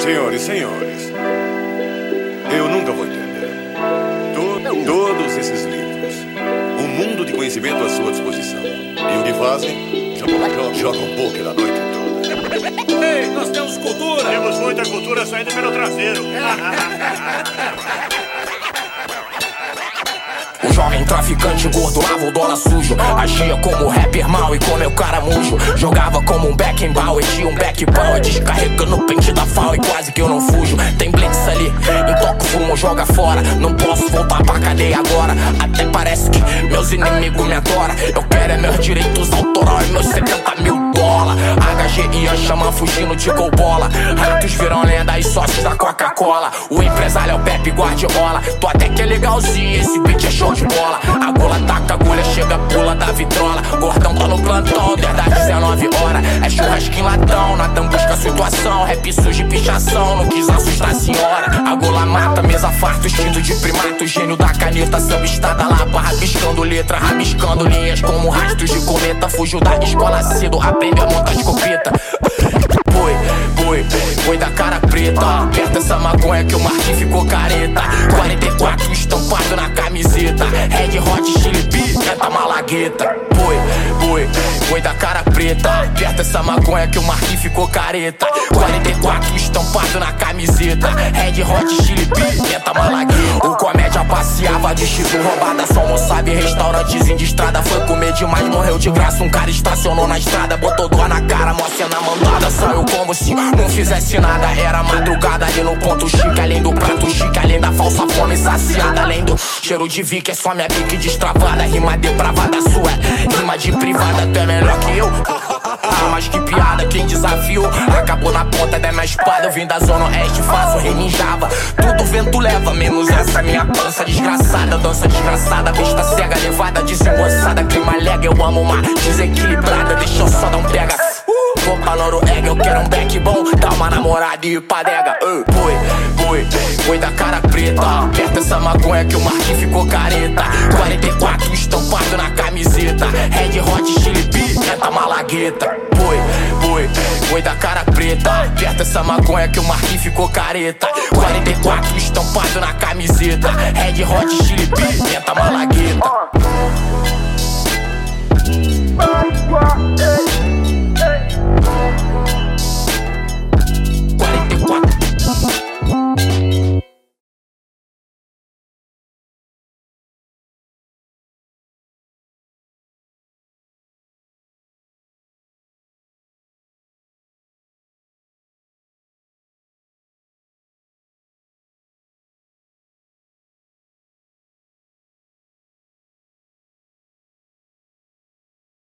Senhores, senhores, eu nunca vou entender. To- todos esses livros, um mundo de conhecimento à sua disposição. E o que fazem? Jogam, jogam poker a noite toda. Ei, nós temos cultura! Temos muita cultura saindo pelo traseiro. O jovem traficante gordo lava o dólar sujo. Agia como rapper mal e como o cara mujo. Jogava como um back and ball e tinha um back power. Descarregando o pente da FAO e quase que eu não fujo. Tem blitz ali, intoco fumo, joga fora. Não posso voltar pra cadeia agora. Até parece que meus inimigos me adoram. Eu quero é meus direitos autorais e meus 70 mil dólares. HG ia chamar fugindo de gol bola. Ratos viram lenda e sócios da Coca-Cola. O empresário é o Pepe Guardiola. Tô até que é legalzinho, esse beat é show de bola. A gola taca, agulha chega, pula da vitrola. Gordão tá no plantão, desde as 19 horas. É churrasquinho latão, Natan busca situação. Rap sujo e pichação, não quis assustar a senhora. A gola mata, mesa farto, instinto de primato. Gênio da caneta, samba estada lá, rabiscando letra, rabiscando linhas como rastros de cometa. Fugiu da escola cedo, aprende a montar escopeta. Essa maconha que o Marquinhos ficou careta. 44 estampado na camiseta. Red Hot Chili Pimenta Malagueta. Boi, boi, boi da cara preta. Aperta essa maconha que o Marquinhos ficou careta. 44 estampado na camiseta. Red Hot Chili Pimenta Malagueta. O comédia passeava de X roubada. Só não sabe restaurantezinho de estrada. Demais, morreu de graça. Um cara estacionou na estrada, botou dor na cara, mó cena mandada. Saiu como se não fizesse nada. Era madrugada ali no ponto chique, além do prato chique, além da falsa fome saciada, além do cheiro de vi que é só minha pique destravada. Rima depravada sua, rima de privada, tu é melhor que eu. Ah, mas que piada, quem desafiou? Acabou na ponta da minha espada. Eu vim da zona oeste, faço reninjava Tudo vento leva, menos essa minha pança desgraçada. Dança desgraçada, vista cega, levada desembolsada Clima lega, eu amo uma desequilibrada. Deixa eu só dar um pega. Vou pra Noruega, eu quero um back bom Dá uma namorada e ir pra dega uh, Boi, boi, boi da cara preta. Aperta essa maconha que o Marquinhos ficou careta. 44 estampado na camiseta. Red Hot Malagueta Boi, boi, boi da cara preta. Aperta essa maconha que o Marquinhos ficou careta. 44 estampado na camiseta. Red Hot Chili Pimenta Malagueta